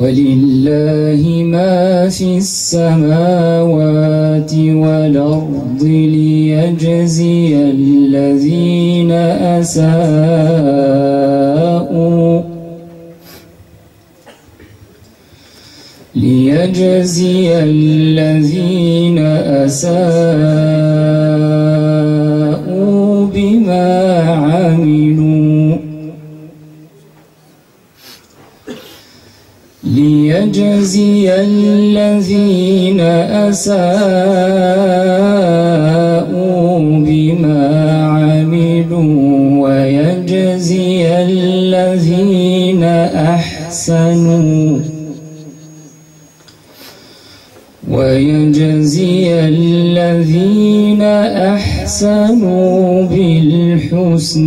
ولله ما في السماوات والأرض ليجزي الذين أساءوا ليجزي الذين أساءوا ليجزي الذين أساءوا بما عملوا ويجزي الذين أحسنوا ويجزي الذين أحسنوا بالحسنى.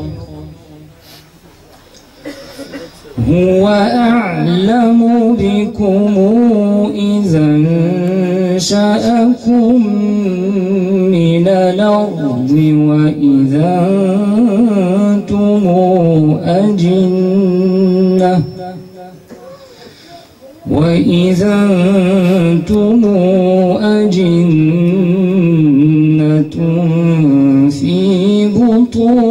هو أعلم بكم إذا انشأكم من الأرض وإذا أنتم أجنة وإذا أنتم أجنة في بطون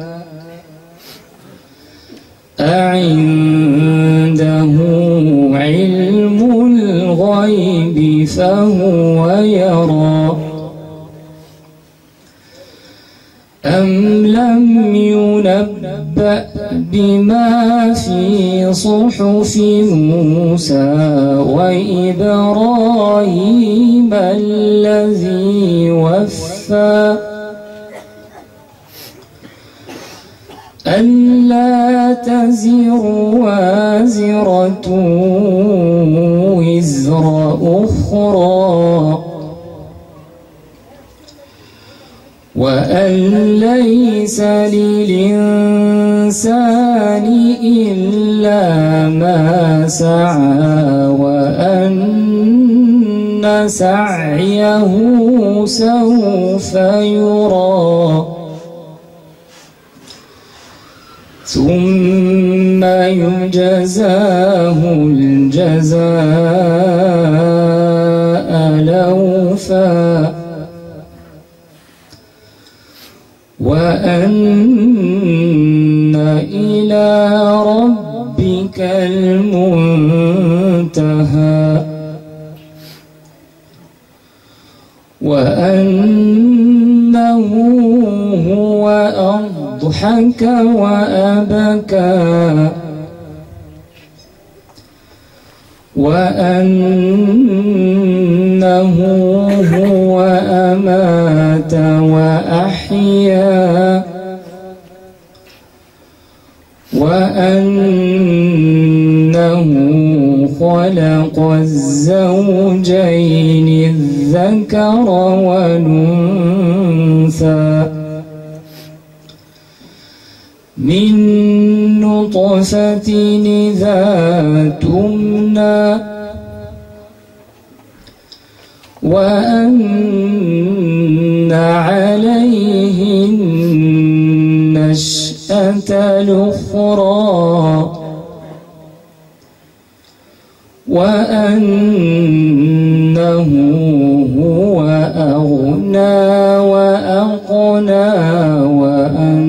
الغيب فهو يرى. أم لم ينبأ بما في صحف موسى وإبراهيم الذي وفى؟ ألا تزر وازرة وزر أخرى وأن ليس للإنسان إلا ما سعى وأن سعيه سوف يرى ثم يجزاه الجزاء الأوفى وأن إلى ربك المنتهى. وأنه أضحك وأبكى. وأنه هو أمات وأحيا. وأنه خلق الزوجين الذكر والأنثى. من نطفة إذا تمنى وأن عليه النشأة الأخرى وأنه هو أغنى وأقنى وأنه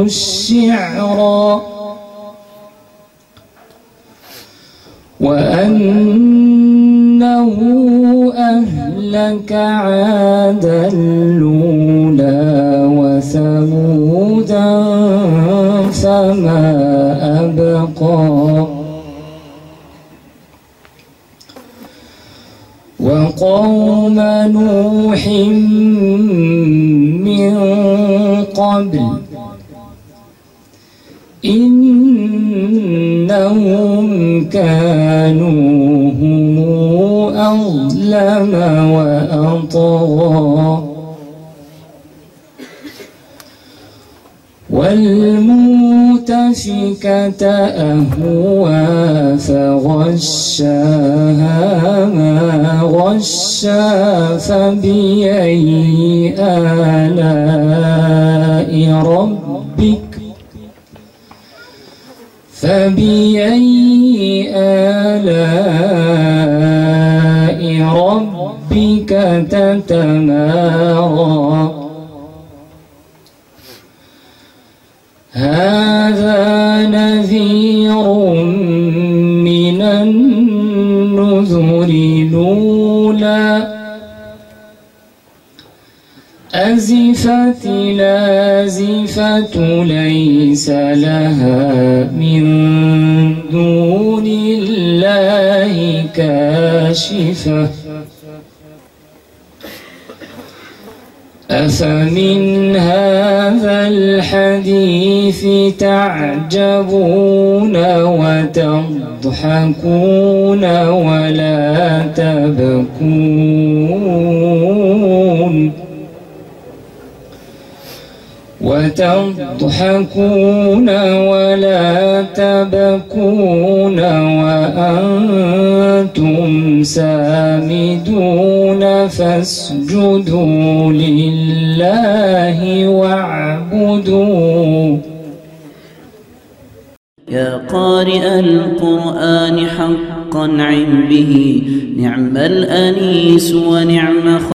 رب الشعرى وأنه أهلك عادا الأولى وثمودا فما أبقى. وقوم نوح من قبل إنهم كانوا هم أظلم وأطغى والمؤتفكة أهوى فغشاها ما غشا فبأي آلاء ربك فبأي آلاء ربك تتمارى. هذا نذير ليس لها من دون الله كاشفة. أفمن هذا الحديث تعجبون وتضحكون ولا تبكون؟ وتضحكون ولا تبكون وأنتم سامدون فاسجدوا لله واعبدوا. يا قارئ القرآن حقا عم به نعم الأنيس ونعم